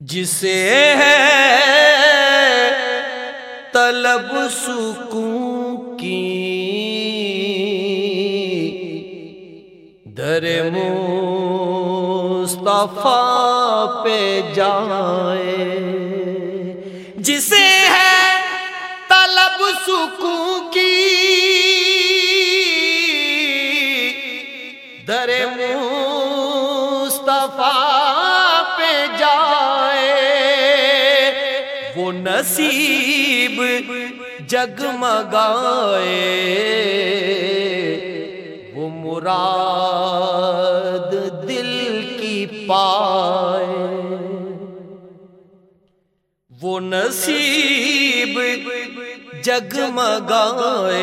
جسے ہے طلب سکون کی در مصطفیٰ پہ جائے۔ جسے ہے طلب سکون کی در مصطفیٰ نصیب جگمگائے وہ مراد دل کی پائے۔ وہ نصیب جگمگائے۔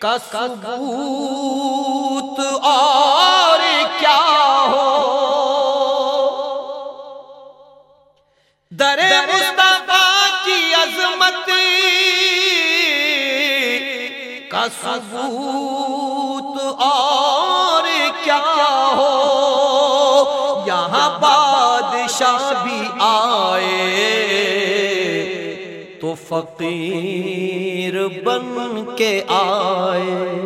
کا ثبوت اور کیا ہو؟ در مصطفیٰ کی عظمت کا ثبوت اور کیا ہو؟ یہاں بادشاہ بھی تو فقیر بن کے آئے۔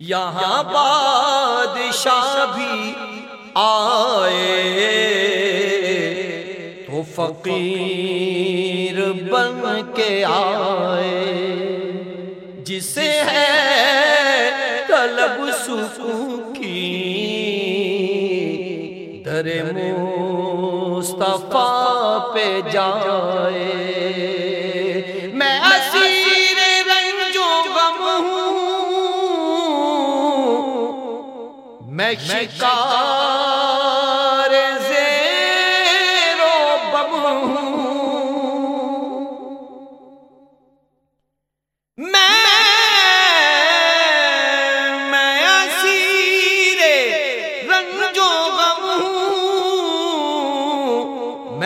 یہاں بادشاہ بھی آئے۔ تو فقیر بن کے آئے۔ جسے ہے طلب سکون در مصطفیٰ پہ جائے۔ میں اسیر و غم ہوں۔ میں شکار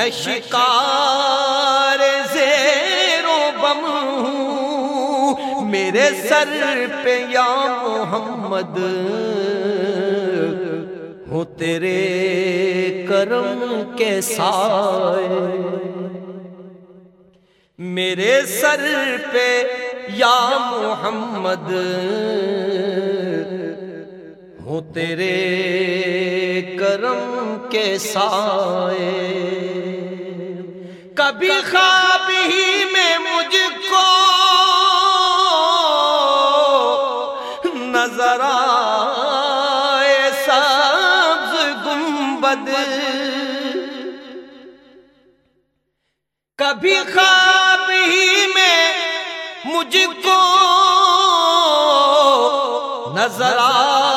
میں شکار زیر و بم ہوں میرے سر پہ یا محمد ہو تیرے کرم کے سائے۔ میرے سر پہ یا محمد ہو تیرے کرم کے سائے۔ کبھی خواب ہی میں مجھ کو نظر آئے سبز گنبد کبھی خواب ہی میں مجھ کو نظر آئے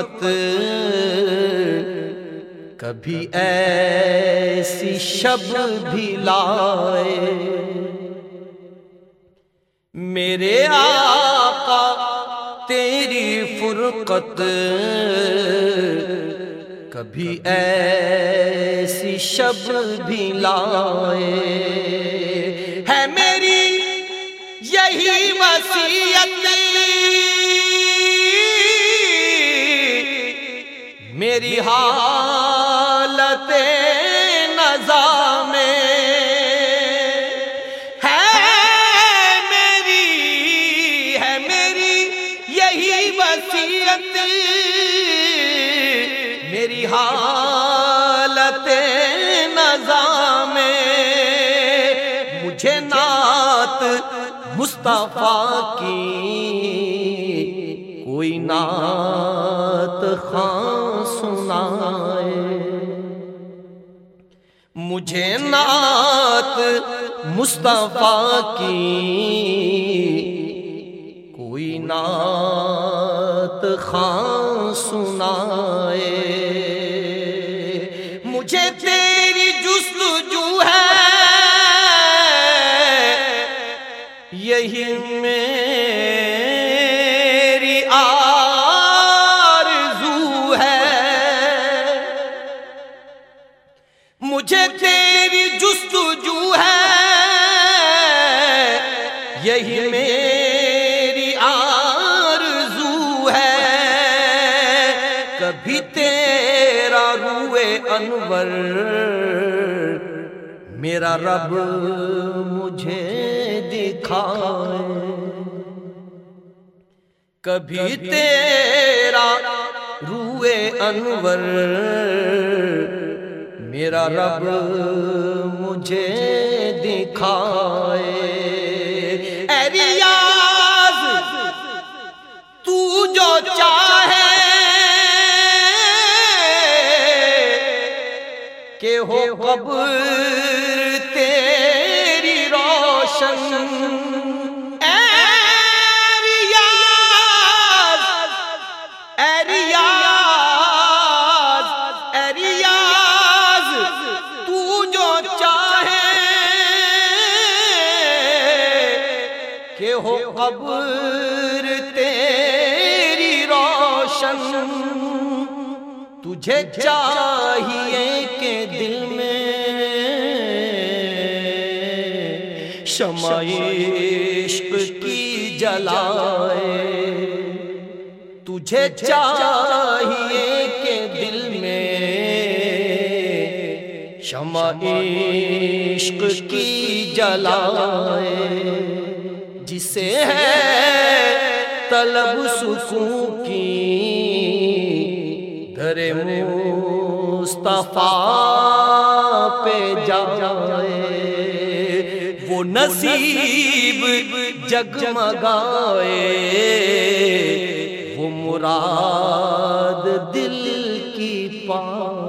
فرقت کبھی ایسی شب بھی لائے۔ میرے آقا، تیری فرقت کبھی ایسی شب بھی لائے۔ ہے میری یہی وسیعت میری حالت نظام ہے میری ہے میری یہی وسیعت میری حالت نظام، مجھے نعت مصطفیٰ کی، کوئی نعت خاں سنائے۔ مجھے نعت مصطفیٰ کی کوئی نعت خاں سنائے۔ مجھے تیری جستجو ہے یہی انور میرا رب مجھے دکھائے۔ کبھی تیرا روئے انور میرا رب مجھے دکھائے۔ کہ ہو قبر تیری روشن۔ اے ریاض اے ریاض اے ریاض، تو جو چاہے کہ ہو قبر تیری روشن۔ تجھے چاہیے کہ دل میں شمع عشق کی جلائے۔ تجھے چاہیے کہ دل میں شمع عشق کی جلائے۔ جسے ہے طلب سکون کی در مصطفیٰ پہ جائے وہ نصیب جگمگائے وہ مراد دل کی پائے